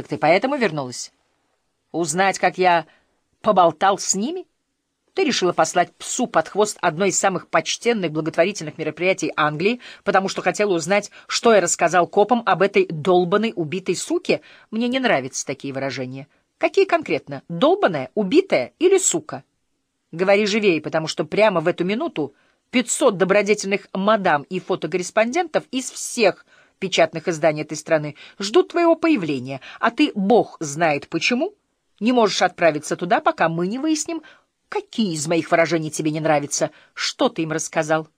Так ты поэтому вернулась? Узнать, как я поболтал с ними? Ты решила послать псу под хвост одно из самых почтенных благотворительных мероприятий Англии, потому что хотела узнать, что я рассказал копам об этой долбанной убитой суке? Мне не нравятся такие выражения. Какие конкретно? Долбаная, убитая или сука? Говори живее, потому что прямо в эту минуту 500 добродетельных мадам и фотокорреспондентов из всех печатных изданий этой страны ждут твоего появления, а ты, бог знает почему, не можешь отправиться туда, пока мы не выясним, какие из моих выражений тебе не нравятся, что ты им рассказал.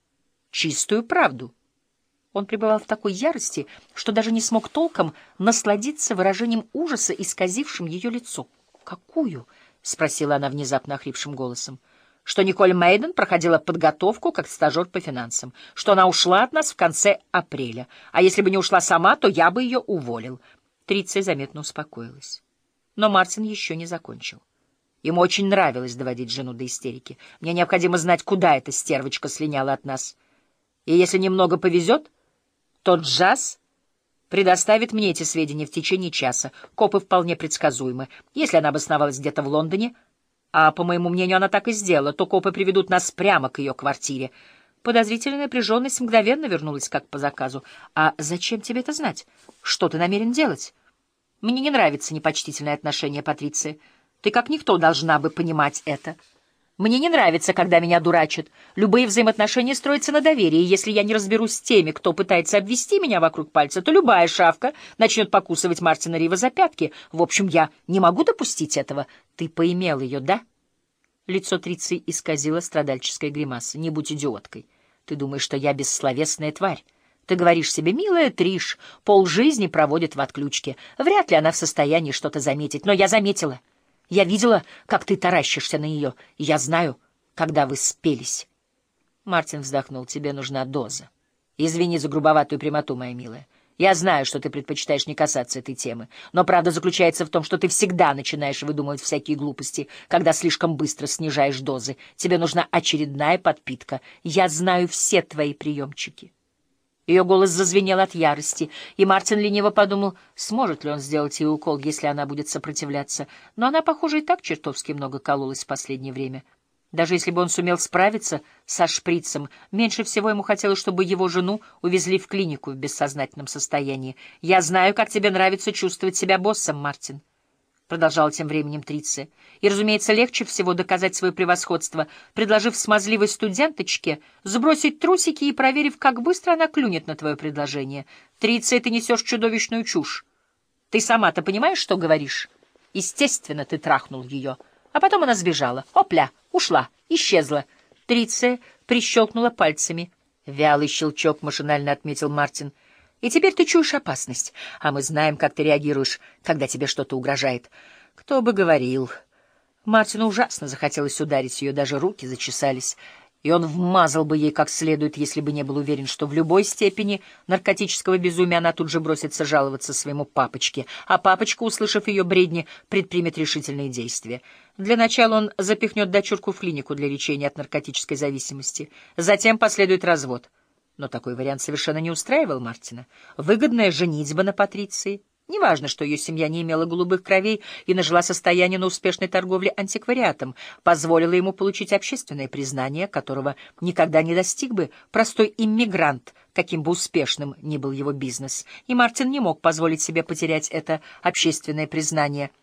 Чистую правду. Он пребывал в такой ярости, что даже не смог толком насладиться выражением ужаса, исказившим ее лицо. «Какую?» — спросила она внезапно охрипшим голосом что Николь Мейден проходила подготовку как стажер по финансам, что она ушла от нас в конце апреля, а если бы не ушла сама, то я бы ее уволил. Триция заметно успокоилась. Но Мартин еще не закончил. Ему очень нравилось доводить жену до истерики. Мне необходимо знать, куда эта стервочка слиняла от нас. И если немного повезет, то Джаз предоставит мне эти сведения в течение часа. Копы вполне предсказуемы. Если она обосновалась где-то в Лондоне а, по моему мнению, она так и сделала, то копы приведут нас прямо к ее квартире. Подозрительная напряженность мгновенно вернулась, как по заказу. «А зачем тебе это знать? Что ты намерен делать?» «Мне не нравится непочтительное отношение, Патриция. Ты как никто должна бы понимать это». Мне не нравится, когда меня дурачат. Любые взаимоотношения строятся на доверии, если я не разберусь с теми, кто пытается обвести меня вокруг пальца, то любая шавка начнет покусывать Мартина Рива за пятки. В общем, я не могу допустить этого. Ты поимел ее, да? Лицо Трицы исказило страдальческая гримаса. Не будь идиоткой. Ты думаешь, что я бессловесная тварь? Ты говоришь себе, милая Триш, полжизни проводит в отключке. Вряд ли она в состоянии что-то заметить, но я заметила — я видела, как ты таращишься на нее. Я знаю, когда вы спелись. Мартин вздохнул. Тебе нужна доза. Извини за грубоватую прямоту, моя милая. Я знаю, что ты предпочитаешь не касаться этой темы, но правда заключается в том, что ты всегда начинаешь выдумывать всякие глупости, когда слишком быстро снижаешь дозы. Тебе нужна очередная подпитка. Я знаю все твои приемчики. Ее голос зазвенел от ярости, и Мартин лениво подумал, сможет ли он сделать ей укол, если она будет сопротивляться. Но она, похоже, и так чертовски много кололась в последнее время. Даже если бы он сумел справиться со шприцем, меньше всего ему хотелось, чтобы его жену увезли в клинику в бессознательном состоянии. «Я знаю, как тебе нравится чувствовать себя боссом, Мартин» продолжал тем временем Трице. И, разумеется, легче всего доказать свое превосходство, предложив смазливой студенточке сбросить трусики и проверив, как быстро она клюнет на твое предложение. Трице, ты несешь чудовищную чушь. Ты сама-то понимаешь, что говоришь? Естественно, ты трахнул ее. А потом она сбежала. Опля, ушла, исчезла. Трице прищелкнула пальцами. Вялый щелчок машинально отметил Мартин — и теперь ты чуешь опасность, а мы знаем, как ты реагируешь, когда тебе что-то угрожает. Кто бы говорил. Мартину ужасно захотелось ударить ее, даже руки зачесались, и он вмазал бы ей как следует, если бы не был уверен, что в любой степени наркотического безумия она тут же бросится жаловаться своему папочке, а папочка, услышав ее бредни, предпримет решительные действия. Для начала он запихнет дочурку в клинику для лечения от наркотической зависимости. Затем последует развод — но такой вариант совершенно не устраивал Мартина. Выгодная женитьба на Патриции. Неважно, что ее семья не имела голубых кровей и нажила состояние на успешной торговле антиквариатом, позволила ему получить общественное признание, которого никогда не достиг бы простой иммигрант, каким бы успешным ни был его бизнес. И Мартин не мог позволить себе потерять это общественное признание —